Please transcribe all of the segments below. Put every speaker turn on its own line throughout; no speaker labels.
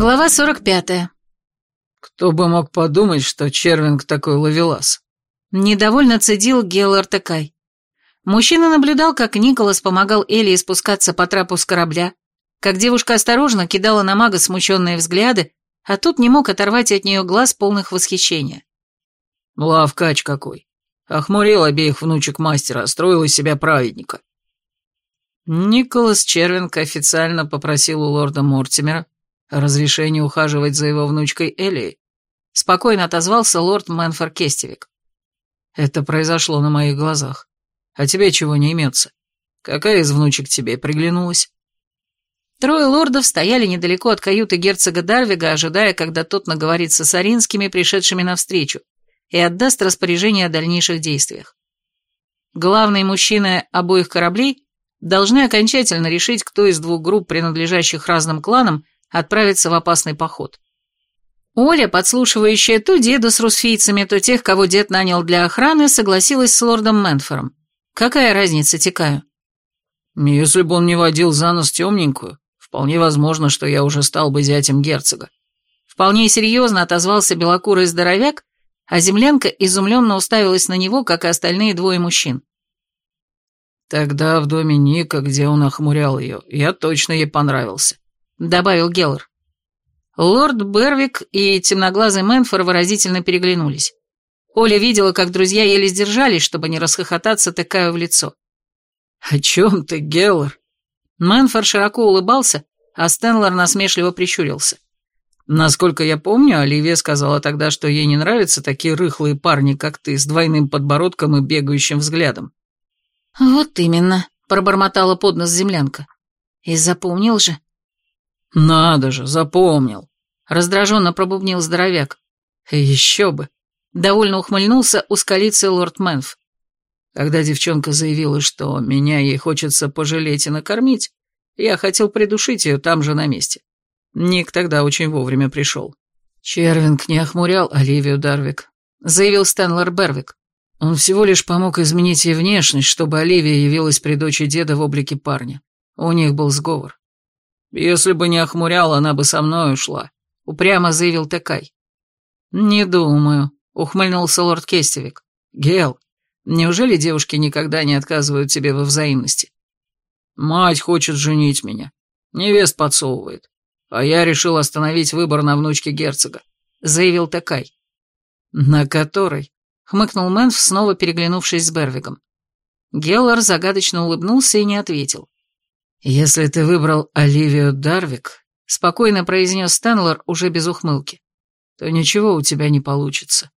Глава 45.
Кто бы мог подумать, что Червинг такой ловелас?
Недовольно цедил Геллар Текай. Мужчина наблюдал, как Николас помогал Элли спускаться по трапу с корабля, как девушка осторожно кидала на мага смущенные взгляды, а тут не мог оторвать от нее глаз полных восхищения.
Лавкач какой. Охмурил обеих внучек мастера, строил из себя праведника. Николас Червинг официально попросил у лорда Мортимера разрешение ухаживать за его внучкой Элией. Спокойно отозвался лорд Мэнфор Кестевик. Это произошло на моих глазах. А тебе чего не имется? Какая из внучек тебе приглянулась?
Трое лордов стояли недалеко от каюты герцога Дарвига, ожидая, когда тот наговорится с Аринскими, пришедшими навстречу, и отдаст распоряжение о дальнейших действиях. Главные мужчины обоих кораблей должны окончательно решить, кто из двух групп, принадлежащих разным кланам, отправиться в опасный поход. Оля, подслушивающая то деда с русфийцами, то тех, кого дед нанял для охраны, согласилась с лордом Мэнфором. Какая разница, Тикаю?
Если бы он не водил за нос темненькую, вполне возможно, что я уже стал бы зятем герцога.
Вполне серьезно отозвался белокурый здоровяк, а землянка изумленно уставилась на него, как и остальные двое мужчин.
Тогда в доме Ника, где он охмурял ее, я точно ей понравился.
— добавил Геллар. Лорд Бервик и темноглазый Мэнфор выразительно переглянулись. Оля видела, как друзья еле сдержались, чтобы не расхохотаться, тыкая в лицо.
«О чем ты, Геллар?»
Мэнфор широко улыбался, а Стэнлор насмешливо прищурился.
«Насколько я помню, Оливия сказала тогда, что ей не нравятся такие рыхлые парни, как ты, с двойным подбородком и бегающим взглядом».
«Вот именно», — пробормотала под нос землянка. «И запомнил же».
«Надо же, запомнил!»
— раздраженно пробубнил здоровяк.
«Еще бы!»
— довольно ухмыльнулся ускалицей лорд Мэнф.
Когда девчонка заявила, что меня ей хочется пожалеть и накормить, я хотел придушить ее там же на месте. Ник тогда очень вовремя пришел. Червинг не охмурял Оливию Дарвик, заявил Стэнлор Бервик. Он всего лишь помог изменить ей внешность, чтобы Оливия явилась при дочи деда в облике парня. У них был сговор. «Если бы не охмурял, она бы со мной ушла», — упрямо заявил Текай. «Не думаю», — ухмыльнулся лорд Кестевик. «Гел, неужели девушки никогда не отказывают тебе во взаимности?» «Мать хочет женить меня. Невест подсовывает. А я решил остановить выбор на внучке герцога», — заявил Текай.
«На которой?» — хмыкнул Мэнф, снова переглянувшись с Бервигом. Геллар загадочно улыбнулся и не ответил.
«Если ты выбрал Оливию Дарвик», — спокойно произнес Стэнлор уже без ухмылки, «то ничего у тебя не получится.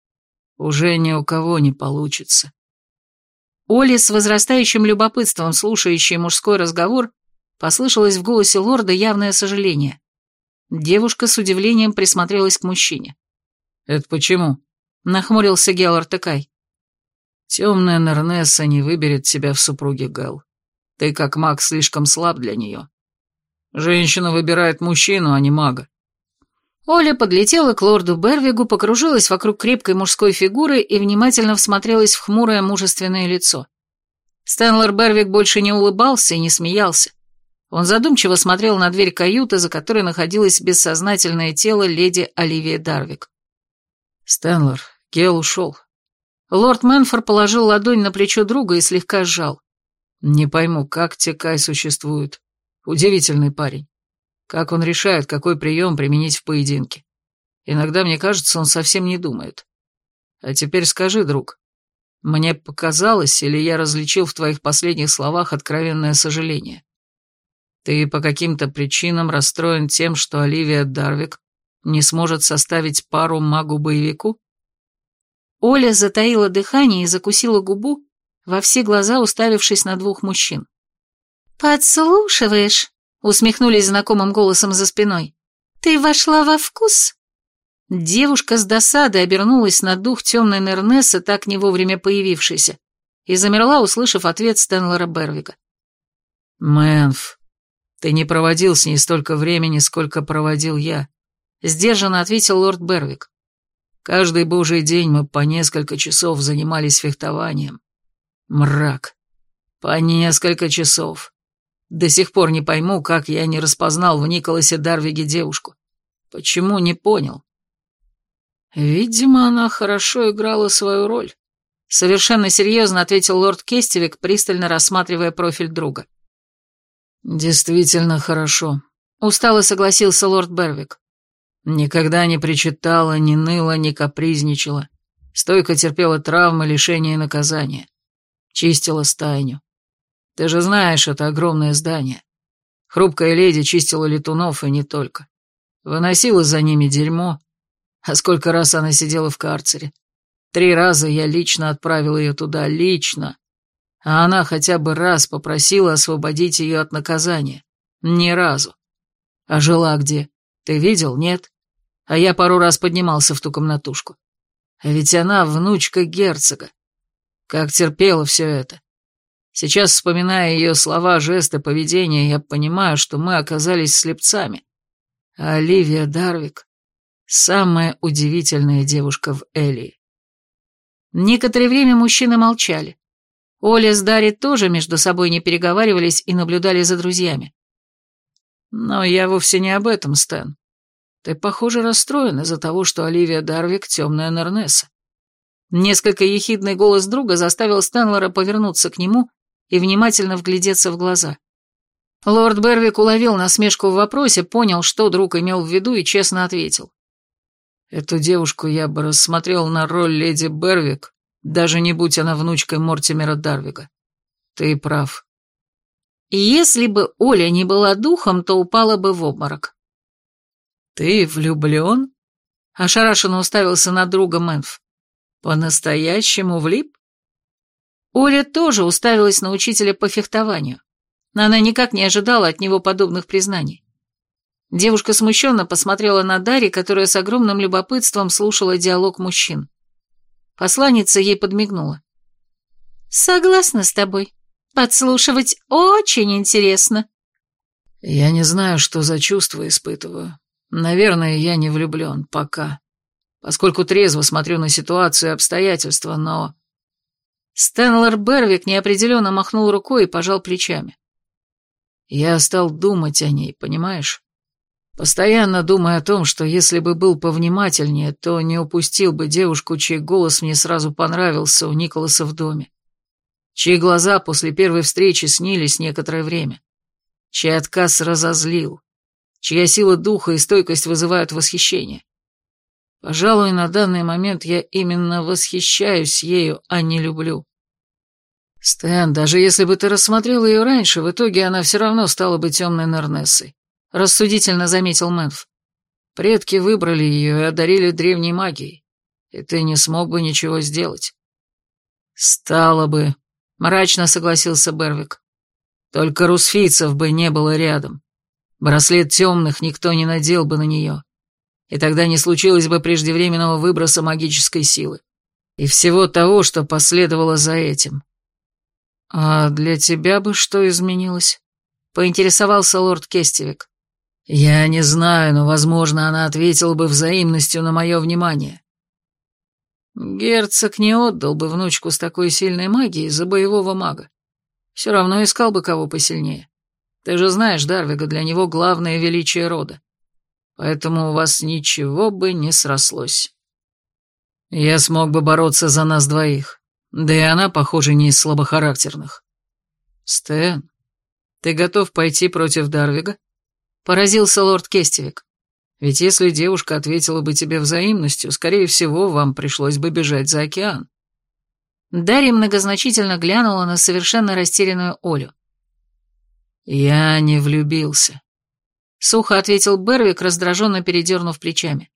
Уже ни у кого не получится».
Оли с возрастающим любопытством, слушающей мужской разговор, послышалось в голосе лорда явное сожаление. Девушка с удивлением присмотрелась к мужчине.
«Это почему?»
— нахмурился Геллар Текай.
«Темная Нернесса не выберет тебя в супруге Гэл. Ты, как маг, слишком слаб для нее. Женщина выбирает мужчину, а не мага.
Оля подлетела к лорду Бервигу, покружилась вокруг крепкой мужской фигуры и внимательно всмотрелась в хмурое мужественное лицо. Стэнлор Бервик больше не улыбался и не смеялся. Он задумчиво смотрел на дверь каюты, за которой находилось бессознательное тело леди Оливии Дарвик.
«Стэнлор, Гел ушел».
Лорд Мэнфор положил ладонь на плечо друга и слегка сжал.
Не пойму, как Текай существует. Удивительный парень. Как он решает, какой прием применить в поединке. Иногда, мне кажется, он совсем не думает. А теперь скажи, друг, мне показалось, или я различил в твоих последних словах откровенное сожаление? Ты по каким-то причинам расстроен тем, что Оливия Дарвик не сможет составить пару магу-боевику?
Оля затаила дыхание и закусила губу, во все глаза уставившись на двух мужчин. «Подслушиваешь?» — усмехнулись знакомым голосом за спиной. «Ты вошла во вкус?» Девушка с досадой обернулась на дух темной Нернессы, так не вовремя появившейся, и замерла, услышав ответ Стэнлора Бервика.
«Мэнф, ты не проводил с ней столько времени, сколько проводил я», — сдержанно ответил лорд Бервик. «Каждый божий день мы по несколько часов занимались фехтованием. Мрак. По несколько часов. До сих пор не пойму, как я не распознал в Николасе Дарвиге девушку. Почему не понял? Видимо, она хорошо играла свою роль. Совершенно серьезно ответил лорд Кестевик, пристально рассматривая профиль друга. Действительно хорошо. Устало согласился лорд Бервик. Никогда не причитала, не ныла, не капризничала. Стойко терпела травмы, лишения и наказания. Чистила стайню. Ты же знаешь, это огромное здание. Хрупкая леди чистила летунов и не только. Выносила за ними дерьмо. А сколько раз она сидела в карцере. Три раза я лично отправил ее туда, лично. А она хотя бы раз попросила освободить ее от наказания. Ни разу. А жила где? Ты видел, нет? А я пару раз поднимался в ту комнатушку. А ведь она внучка герцога. Как терпела все это. Сейчас, вспоминая ее слова, жесты, поведение, я понимаю, что мы оказались слепцами. А Оливия Дарвик — самая удивительная девушка в Элии.
Некоторое время мужчины молчали. Оля с Дарьей тоже между собой не переговаривались и наблюдали за друзьями.
Но я вовсе не об этом, Стэн. Ты, похоже, расстроен из-за того, что Оливия Дарвик — темная Нернесса.
Несколько ехидный голос друга заставил Стэнлора повернуться к нему и внимательно вглядеться в глаза. Лорд Бервик уловил насмешку в вопросе, понял, что друг имел в виду и честно ответил.
«Эту девушку я бы рассмотрел на роль леди Бервик, даже не будь она внучкой Мортимера Дарвига. Ты прав».
Если бы Оля не была духом, то упала бы в обморок.
«Ты влюблен?» — ошарашенно уставился на друга Мэнф. «По-настоящему влип?»
Оля тоже уставилась на учителя по фехтованию. но Она никак не ожидала от него подобных признаний. Девушка смущенно посмотрела на Дарьи, которая с огромным любопытством слушала диалог мужчин. Посланница ей подмигнула. «Согласна с тобой. Подслушивать очень интересно».
«Я не знаю, что за чувства испытываю. Наверное, я не влюблен, пока. Поскольку трезво смотрю на ситуацию и обстоятельства, но...
Стэнлор Бервик неопределенно махнул рукой и пожал плечами.
Я стал думать о ней, понимаешь? Постоянно думая о том, что если бы был повнимательнее, то не упустил бы девушку, чей голос мне сразу понравился у Николаса в доме. Чьи глаза после первой встречи снились некоторое время. Чей отказ разозлил чья сила духа и стойкость вызывают восхищение. Пожалуй, на данный момент я именно восхищаюсь ею, а не люблю. Стэн, даже если бы ты рассмотрел ее раньше, в итоге она все равно стала бы темной Нернессой, рассудительно заметил Мэнф. Предки выбрали ее и одарили древней магией, и ты не смог бы ничего сделать. Стало бы, мрачно согласился Бервик. Только русфийцев бы не было рядом. Браслет темных никто не надел бы на нее. И тогда не случилось бы преждевременного выброса магической силы. И всего того, что последовало за этим. А для тебя бы что изменилось? Поинтересовался лорд Кестевик. Я не знаю, но, возможно, она ответила бы взаимностью на мое внимание. Герцог не отдал бы внучку с такой сильной магией за боевого мага. Все равно искал бы кого посильнее. Ты же знаешь, Дарвига, для него главное величие рода. Поэтому у вас ничего бы не срослось. Я смог бы бороться за нас двоих. Да и она, похоже, не из слабохарактерных. Стэн, ты готов пойти против Дарвига? Поразился лорд Кестевик. Ведь если девушка ответила бы тебе взаимностью, скорее всего, вам пришлось бы бежать за океан.
Дарья многозначительно глянула на совершенно растерянную Олю.
«Я не влюбился», — сухо ответил Бервик, раздраженно передернув плечами.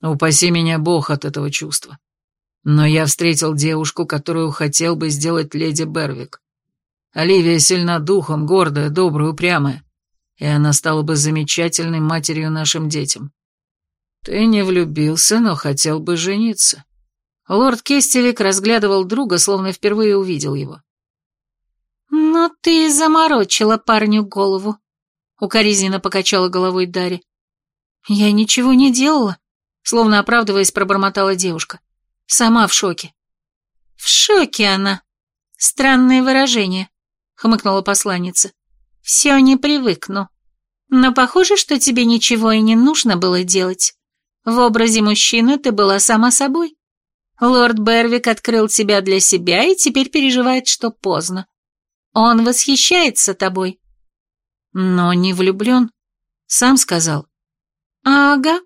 «Упаси меня Бог от этого чувства. Но я встретил девушку, которую хотел бы сделать леди Бервик. Оливия сильна духом, гордая, добрая, упрямая, и она стала бы замечательной матерью нашим детям. Ты не влюбился, но хотел бы жениться».
Лорд Кестелик разглядывал друга, словно впервые увидел его. «Но ты заморочила парню голову», — укоризненно покачала головой Дарья. «Я ничего не делала», — словно оправдываясь, пробормотала девушка. «Сама в шоке». «В шоке она. Странное выражение», — хмыкнула посланница. «Все не привыкну. Но похоже, что тебе ничего и не нужно было делать. В образе мужчины ты была сама собой. Лорд Бервик открыл тебя для себя и теперь переживает, что поздно. Он восхищается тобой.
Но не влюблен, сам сказал.
Ага,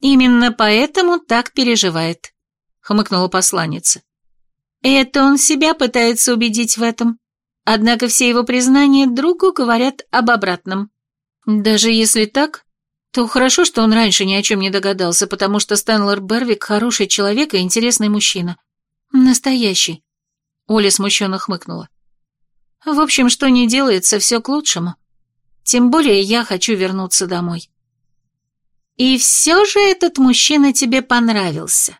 именно поэтому так переживает, хмыкнула посланница. Это он себя пытается убедить в этом. Однако все его признания другу говорят об обратном.
Даже если так, то хорошо, что он раньше ни о чем не догадался, потому что Стэнлор Бервик хороший человек и интересный мужчина. Настоящий. Оля смущенно хмыкнула. В общем, что не делается, все к лучшему. Тем более я хочу вернуться домой.
И все же этот мужчина тебе понравился.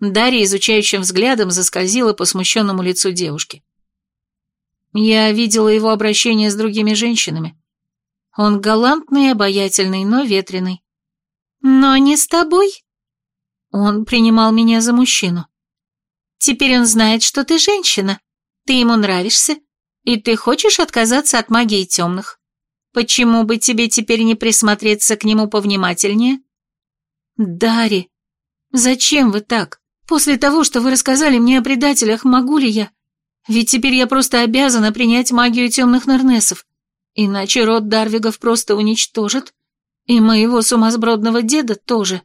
Дарья изучающим взглядом заскользила по смущенному лицу девушки. Я видела его обращение с другими женщинами. Он галантный обаятельный, но ветреный.
Но не с тобой.
Он принимал меня за мужчину.
Теперь он знает, что ты женщина. Ты ему нравишься, и ты хочешь отказаться от магии темных. Почему бы тебе теперь не присмотреться к нему повнимательнее?
Дари, зачем вы так? После того, что вы рассказали мне о предателях, могу ли я? Ведь теперь я просто обязана принять магию темных Нернесов. Иначе род Дарвигов просто уничтожит. И моего сумасбродного деда тоже.